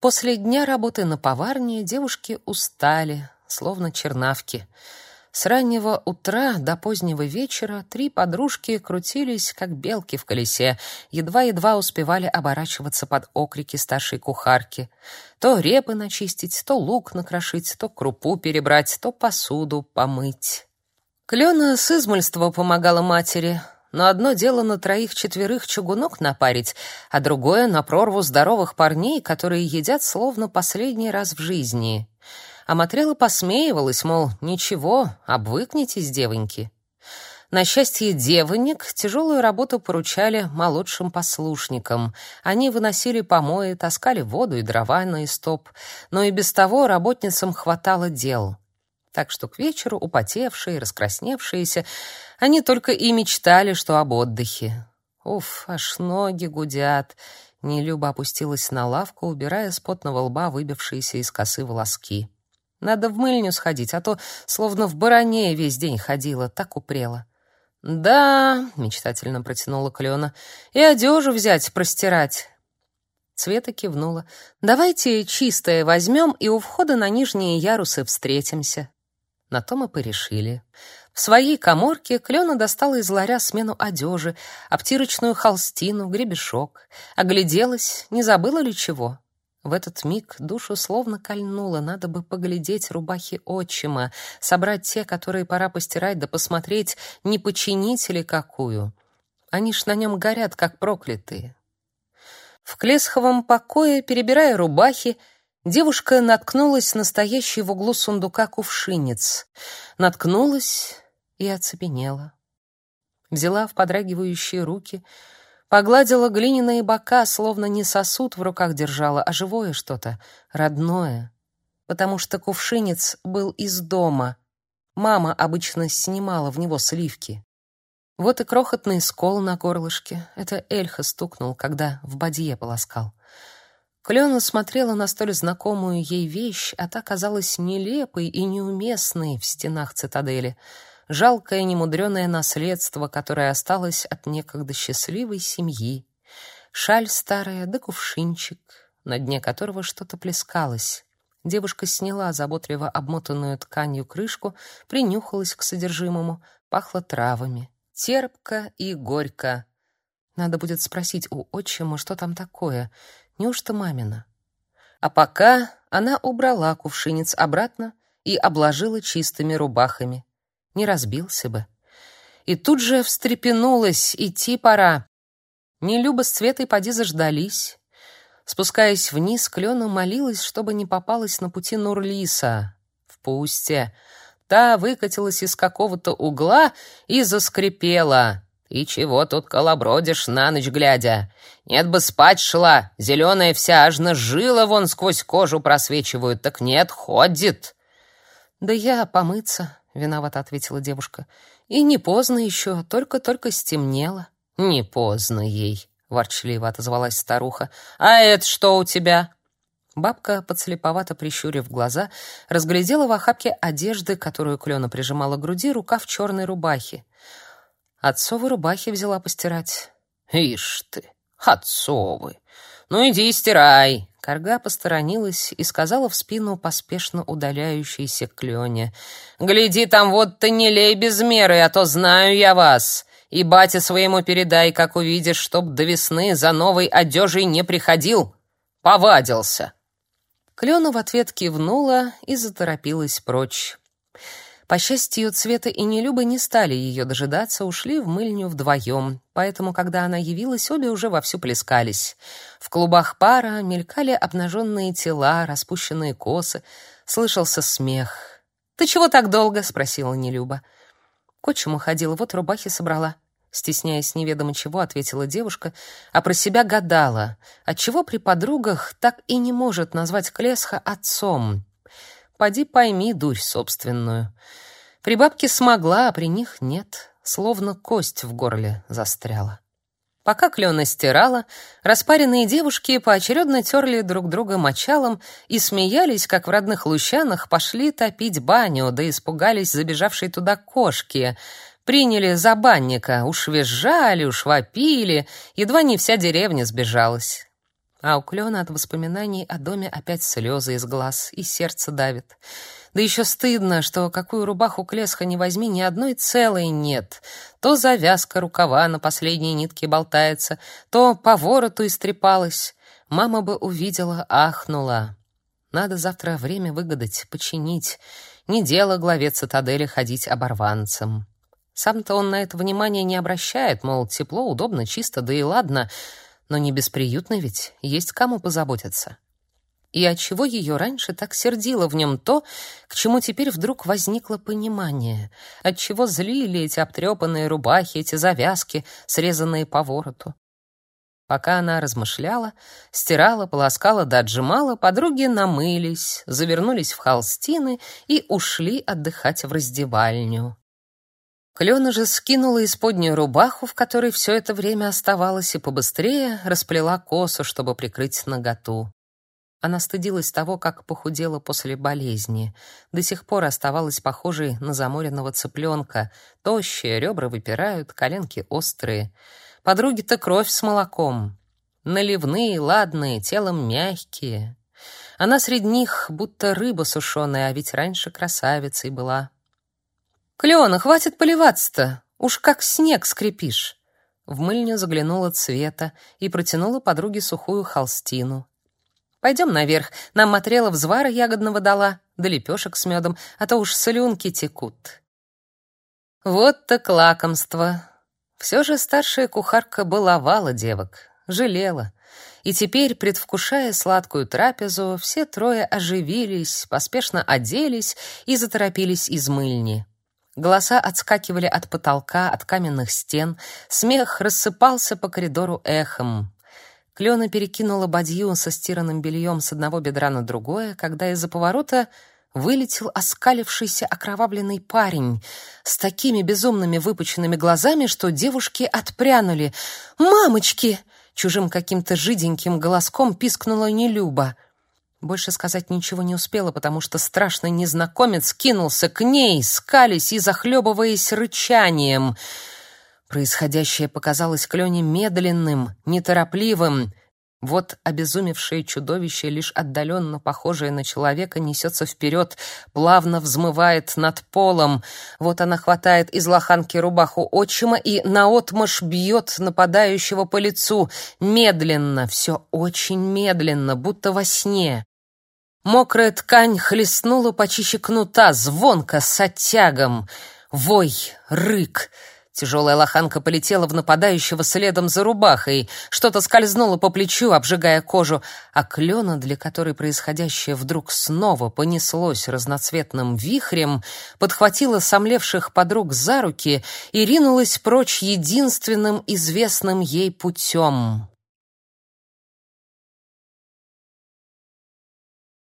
После дня работы на поварне девушки устали, словно чернавки. С раннего утра до позднего вечера три подружки крутились, как белки в колесе, едва-едва успевали оборачиваться под окрики старшей кухарки. То репы начистить, то лук накрошить, то крупу перебрать, то посуду помыть. Клена с измольства помогала матери — но одно дело на троих-четверых чугунок напарить, а другое — на прорву здоровых парней, которые едят словно последний раз в жизни. А Матрела посмеивалась, мол, ничего, обвыкнитесь, девоньки. На счастье девонек тяжелую работу поручали молодшим послушникам. Они выносили помои, таскали воду и дрова на истоп, но и без того работницам хватало дел — так что к вечеру, употевшие, раскрасневшиеся, они только и мечтали, что об отдыхе. Уф, аж ноги гудят. Нелюба опустилась на лавку, убирая с потного лба выбившиеся из косы волоски. Надо в мыльню сходить, а то словно в бароне весь день ходила, так упрела. «Да», — мечтательно протянула Клена, — «и одежу взять, простирать». Цвета кивнула. «Давайте чистое возьмем и у входа на нижние ярусы встретимся». На то мы порешили. В своей коморке Клена достала из ларя смену одежи, обтирочную холстину, гребешок. Огляделась, не забыла ли чего? В этот миг душу словно кольнуло, надо бы поглядеть рубахи отчима, собрать те, которые пора постирать, да посмотреть, не починить ли какую. Они ж на нем горят, как проклятые. В Клесховом покое, перебирая рубахи, Девушка наткнулась на стоящий в углу сундука кувшинец. Наткнулась и оцепенела. Взяла в подрагивающие руки, погладила глиняные бока, словно не сосуд в руках держала, а живое что-то, родное. Потому что кувшинец был из дома. Мама обычно снимала в него сливки. Вот и крохотный скол на горлышке. Это Эльха стукнул, когда в бадье полоскал. Клена смотрела на столь знакомую ей вещь, а та казалась нелепой и неуместной в стенах цитадели. Жалкое немудреное наследство, которое осталось от некогда счастливой семьи. Шаль старая да кувшинчик, на дне которого что-то плескалось. Девушка сняла заботливо обмотанную тканью крышку, принюхалась к содержимому, пахло травами. Терпко и горько. Надо будет спросить у отчима, что там такое. Неужто мамина? А пока она убрала кувшинец обратно и обложила чистыми рубахами. Не разбился бы. И тут же встрепенулась, идти пора. Нелюба с Цветой поди заждались. Спускаясь вниз, Клена молилась, чтобы не попалась на пути Нурлиса. В пусте. Та выкатилась из какого-то угла и заскрипела. «И чего тут колобродишь на ночь глядя? Нет бы спать шла, зеленая вся аж жила вон сквозь кожу просвечивают, так нет, ходит». «Да я помыться», — виновато ответила девушка. «И не поздно еще, только-только стемнело». «Не поздно ей», — ворчливо отозвалась старуха. «А это что у тебя?» Бабка, подслеповато прищурив глаза, разглядела в охапке одежды, которую Клена прижимала к груди, рукав черной рубахи. Отцовы рубахи взяла постирать. Ишь ты, отцовы. Ну иди стирай. Карга посторонилась и сказала в спину поспешно удаляющейся Клёне. «Гляди, там вот ты не лей без меры, а то знаю я вас. И бате своему передай, как увидишь, чтоб до весны за новой одежей не приходил. Повадился». Клёна в ответ кивнула и заторопилась прочь. По счастью, Цвета и Нелюба не стали ее дожидаться, ушли в мыльню вдвоем, поэтому, когда она явилась, обе уже вовсю плескались. В клубах пара мелькали обнаженные тела, распущенные косы, слышался смех. «Ты чего так долго?» — спросила Нелюба. «К отчиму ходила, вот рубахи собрала». Стесняясь неведомо чего, ответила девушка, а про себя гадала, отчего при подругах так и не может назвать Клесха отцом. Поди пойми дурь собственную. При бабке смогла, а при них нет, словно кость в горле застряла. Пока Клена стирала, распаренные девушки поочередно терли друг друга мочалом и смеялись, как в родных лущанах пошли топить баню, да испугались забежавшей туда кошки. Приняли за банника, уж визжали, уж вопили, едва не вся деревня сбежалась. А у Клёна от воспоминаний о доме опять слезы из глаз и сердце давит. Да еще стыдно, что какую рубаху Клесха не возьми, ни одной целой нет. То завязка рукава на последней нитке болтается, то по вороту истрепалась. Мама бы увидела, ахнула. Надо завтра время выгадать, починить. Не дело главе цитадели ходить оборванцем. Сам-то он на это внимание не обращает, мол, тепло, удобно, чисто, да и ладно — но не бесприютно ведь, есть кому позаботиться. И отчего ее раньше так сердило в нем то, к чему теперь вдруг возникло понимание? Отчего злили эти обтрепанные рубахи, эти завязки, срезанные по вороту? Пока она размышляла, стирала, полоскала да отжимала, подруги намылись, завернулись в холстины и ушли отдыхать в раздевальню. Клена же скинула исподнюю рубаху, в которой все это время оставалась, и побыстрее расплела косу, чтобы прикрыть наготу. Она стыдилась того, как похудела после болезни. До сих пор оставалась похожей на заморенного цыпленка. Тощие, ребра выпирают, коленки острые. Подруги-то кровь с молоком. Наливные, ладные, телом мягкие. Она среди них будто рыба сушеная, а ведь раньше красавицей была. «Клена, хватит поливаться-то! Уж как снег скрипишь!» В мыльню заглянула Цвета и протянула подруге сухую холстину. «Пойдем наверх, нам матрела взвара ягодного дала, да лепешек с медом, а то уж слюнки текут». Вот так лакомство. Все же старшая кухарка баловала девок, жалела. И теперь, предвкушая сладкую трапезу, все трое оживились, поспешно оделись и заторопились из мыльни. Голоса отскакивали от потолка, от каменных стен, смех рассыпался по коридору эхом. Клена перекинула бадью со стиранным бельем с одного бедра на другое, когда из-за поворота вылетел оскалившийся окровавленный парень с такими безумными выпученными глазами, что девушки отпрянули. «Мамочки!» — чужим каким-то жиденьким голоском пискнула Нелюба — больше сказать ничего не успела, потому что страшный незнакомец кинулся к ней, скались и захлебываясь рычанием. Происходящее показалось Клене медленным, неторопливым. Вот обезумевшее чудовище, лишь отдаленно похожее на человека, несется вперед, плавно взмывает над полом. Вот она хватает из лоханки рубаху отчима и наотмашь бьет нападающего по лицу. Медленно, все очень медленно, будто во сне. Мокрая ткань хлестнула почище кнута, звонко, с оттягом. Вой, рык. Тяжелая лоханка полетела в нападающего следом за рубахой. Что-то скользнуло по плечу, обжигая кожу, а клена, для которой происходящее вдруг снова понеслось разноцветным вихрем, подхватила сомлевших подруг за руки и ринулась прочь единственным известным ей путем